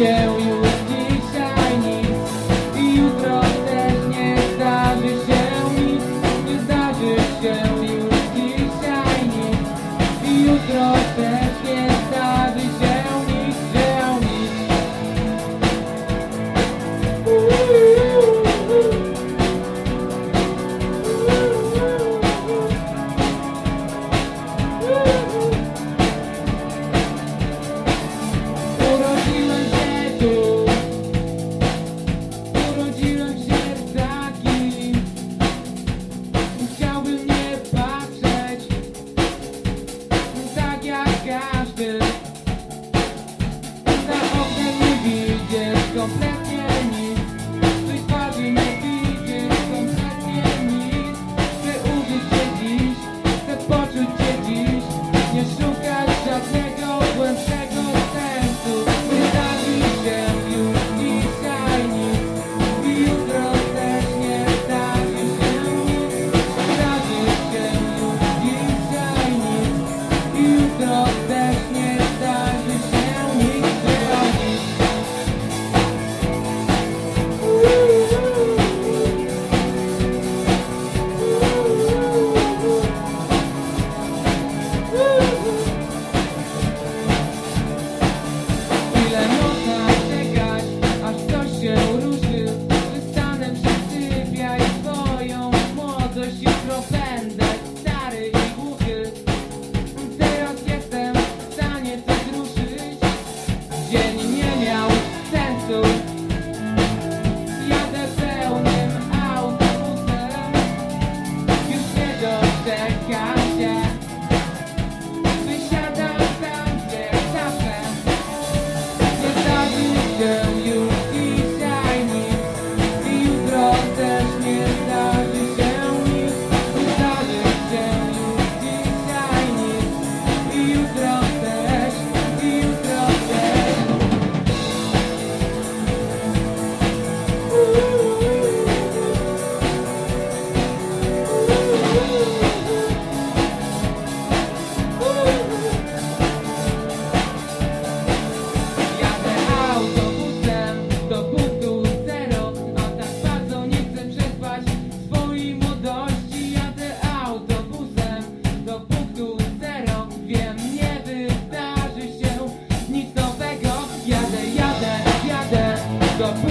yeah.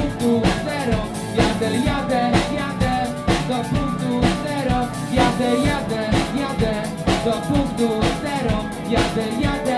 do punktu zero. Jadę, jadę, jadę do punktu zero. Jadę, jadę, jadę do punktu zero. Jadę, jadę